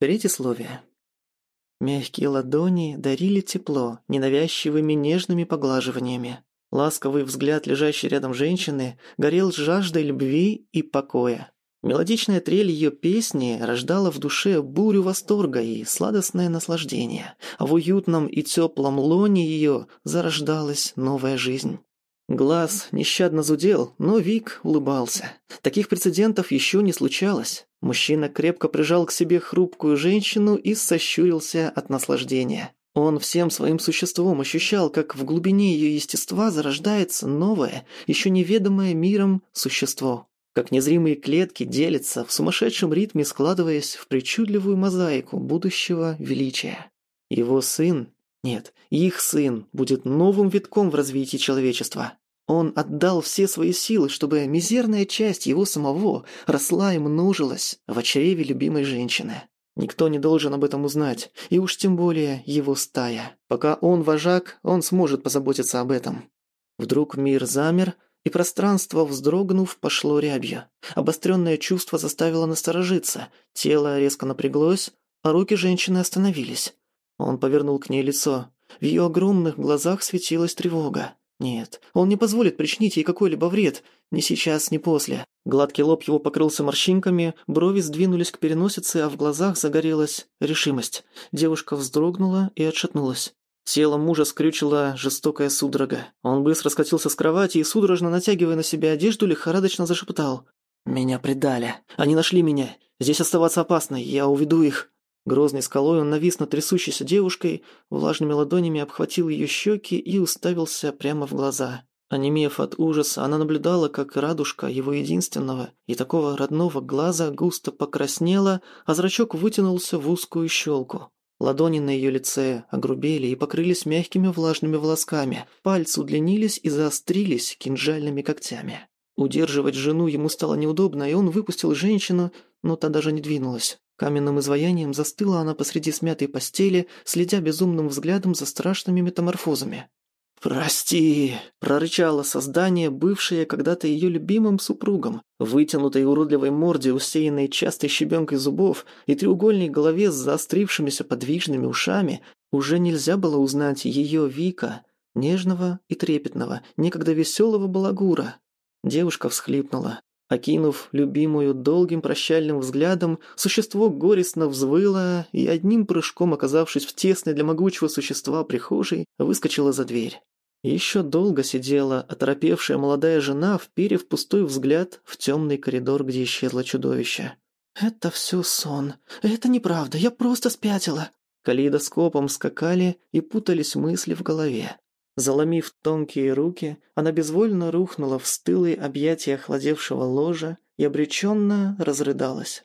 Предисловие. Мягкие ладони дарили тепло ненавязчивыми нежными поглаживаниями. Ласковый взгляд лежащей рядом женщины горел жаждой любви и покоя. Мелодичная трель ее песни рождала в душе бурю восторга и сладостное наслаждение, а в уютном и теплом лоне ее зарождалась новая жизнь. Глаз нещадно зудел, но Вик улыбался. Таких прецедентов еще не случалось. Мужчина крепко прижал к себе хрупкую женщину и сощурился от наслаждения. Он всем своим существом ощущал, как в глубине ее естества зарождается новое, еще неведомое миром существо. Как незримые клетки делятся в сумасшедшем ритме, складываясь в причудливую мозаику будущего величия. Его сын, нет, их сын будет новым витком в развитии человечества. Он отдал все свои силы, чтобы мизерная часть его самого росла и множилась в чреве любимой женщины. Никто не должен об этом узнать, и уж тем более его стая. Пока он вожак, он сможет позаботиться об этом. Вдруг мир замер, и пространство, вздрогнув, пошло рябью. Обостренное чувство заставило насторожиться, тело резко напряглось, а руки женщины остановились. Он повернул к ней лицо. В ее огромных глазах светилась тревога. Нет, он не позволит причинить ей какой-либо вред, ни сейчас, ни после. Гладкий лоб его покрылся морщинками, брови сдвинулись к переносице, а в глазах загорелась решимость. Девушка вздрогнула и отшатнулась. Тело мужа скрючила жестокая судорога. Он быстро скатился с кровати и, судорожно натягивая на себя одежду, лихорадочно зашептал. «Меня предали. Они нашли меня. Здесь оставаться опасно. Я уведу их». Грозной скалой он навис над трясущейся девушкой, влажными ладонями обхватил ее щеки и уставился прямо в глаза. Онемев от ужаса, она наблюдала, как радужка его единственного и такого родного глаза густо покраснела, а зрачок вытянулся в узкую щелку. Ладони на ее лице огрубели и покрылись мягкими влажными волосками, пальцы удлинились и заострились кинжальными когтями. Удерживать жену ему стало неудобно, и он выпустил женщину, но та даже не двинулась. Каменным изваянием застыла она посреди смятой постели, следя безумным взглядом за страшными метаморфозами. «Прости!» – прорычало создание, бывшее когда-то ее любимым супругом, вытянутой уродливой морде, усеянной частой щебенкой зубов и треугольной голове с заострившимися подвижными ушами, уже нельзя было узнать ее Вика, нежного и трепетного, некогда веселого балагура. Девушка всхлипнула. Окинув любимую долгим прощальным взглядом, существо горестно взвыло и одним прыжком, оказавшись в тесной для могучего существа прихожей, выскочило за дверь. Еще долго сидела оторопевшая молодая жена, вперев пустой взгляд в темный коридор, где исчезло чудовище. «Это все сон. Это неправда. Я просто спятила». Калейдоскопом скакали и путались мысли в голове. Заломив тонкие руки, она безвольно рухнула в стылые объятия охладевшего ложа и обреченно разрыдалась.